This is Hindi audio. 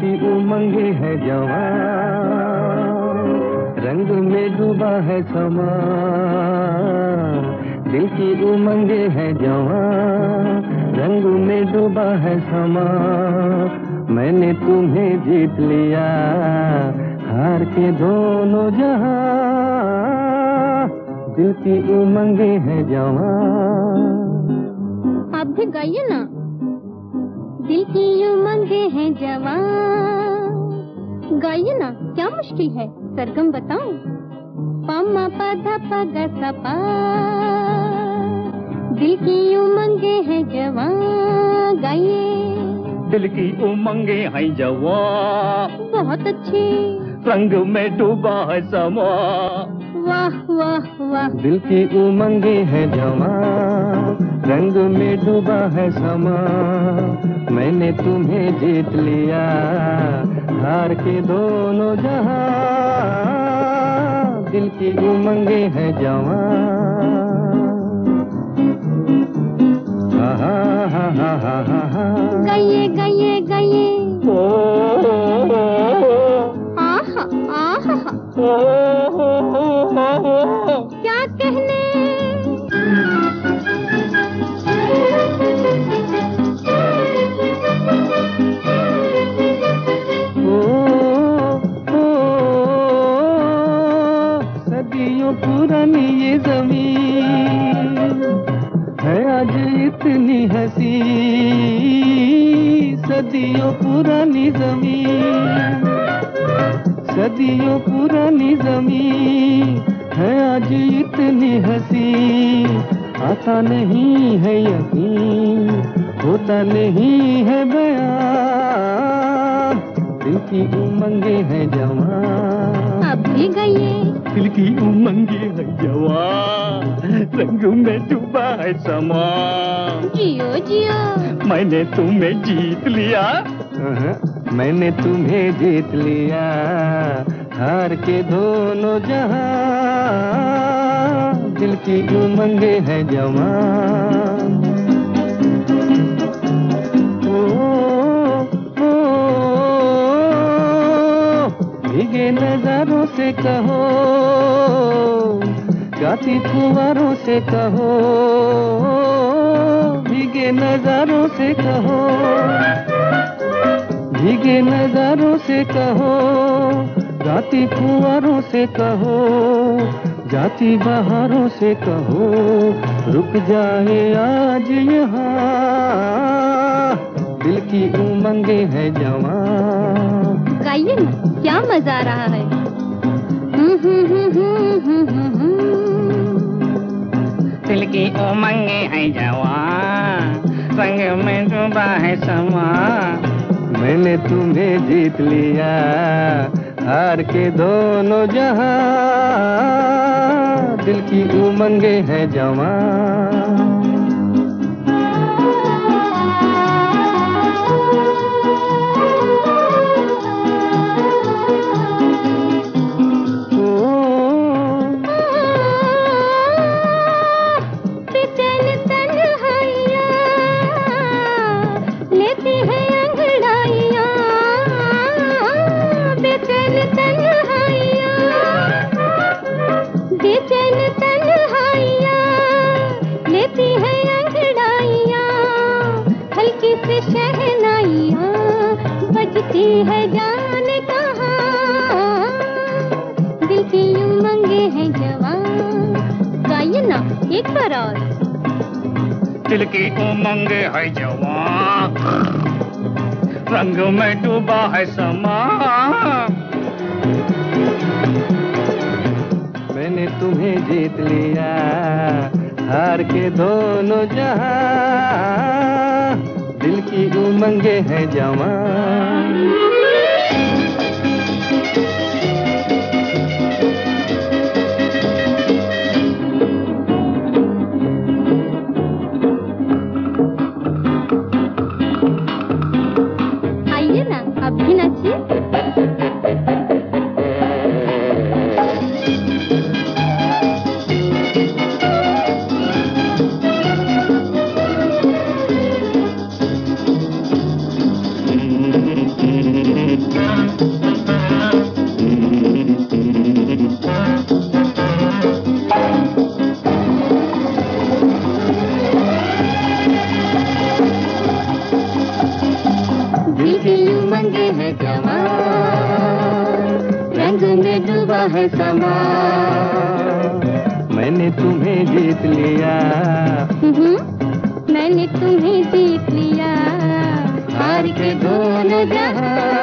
की उमंगे है जवान। रंग में डूबा है समा। दिल की उमंगे है जवान। रंग में डूबा है समा। मैंने तुम्हें जीत लिया, हार के दोनों जहाँ। दिल की उमंगे है जवान। आप भी गाइए ना। दिल की उमंगे है जवान। गाइए ना क्या मुश्किल है? सरगम बताऊँ? पमा पधा पग सपा। दिल की उमंगे हैं जवान गाइए। दिल की उमंगे हैं जवान। बहुत अच्छी। रंग में डूबा है समा। वाह वाह वाह। दिल की उमंगे है जवान रंग में डूबा है समा। मैंने तुम्हें जीत लिया। हार के दोनों जहाँ दिल की उमंगे हैं जवान। गए गए गए ओ, आहा आहा ओ, ओ, पुरानी ये ज़मीन है आज इतनी हसी। सदियों पुरानी ज़मीन, सदियों पुरानी ज़मीन है आज इतनी हसी। आता नहीं है यकीन, होता नहीं है बयान। दिल की उमंगे है जवान। अब भी गाइए। दिल की उमंगे है जवान रंग में डूबा है समा जियो जियो मैंने तुम्हें जीत लिया मैंने तुम्हें जीत लिया हार के दोनों जहाँ दिल की उमंगे है जवान ओ, ओ, भीगे नजारों से कहो गाती फुवारों से कहो भीगे नजारों से कहो भीगे नजारों से कहो गाती फुवारों से कहो जाती बहारों से कहो रुक जाए आज यहाँ दिल की उमंगे है जवान गाइए ना क्या मज़ा आ रहा है हम्म, हम्म, हम्म, हम्म, हम्म, हम्म। की उमंगे है जवान संग में डूबा है समा। मैंने तुम्हें जीत लिया, हार के दोनों जहाँ। दिल की उमंगे है जवान। बजती है जाने कहाँ? दिल हैं जवान। गाइए ना, एक बार और। दिल की उमंगे है जवान। रंग में डूबा है समा मैंने तुम्हें जीत लिया, हार के दोनों जहाँ। की उमंगे हैं जवान। है समा। मैंने तुम्हें जीत लिया। हम्म, मैंने तुम्हें जीत लिया। हार के दोनों जहाँ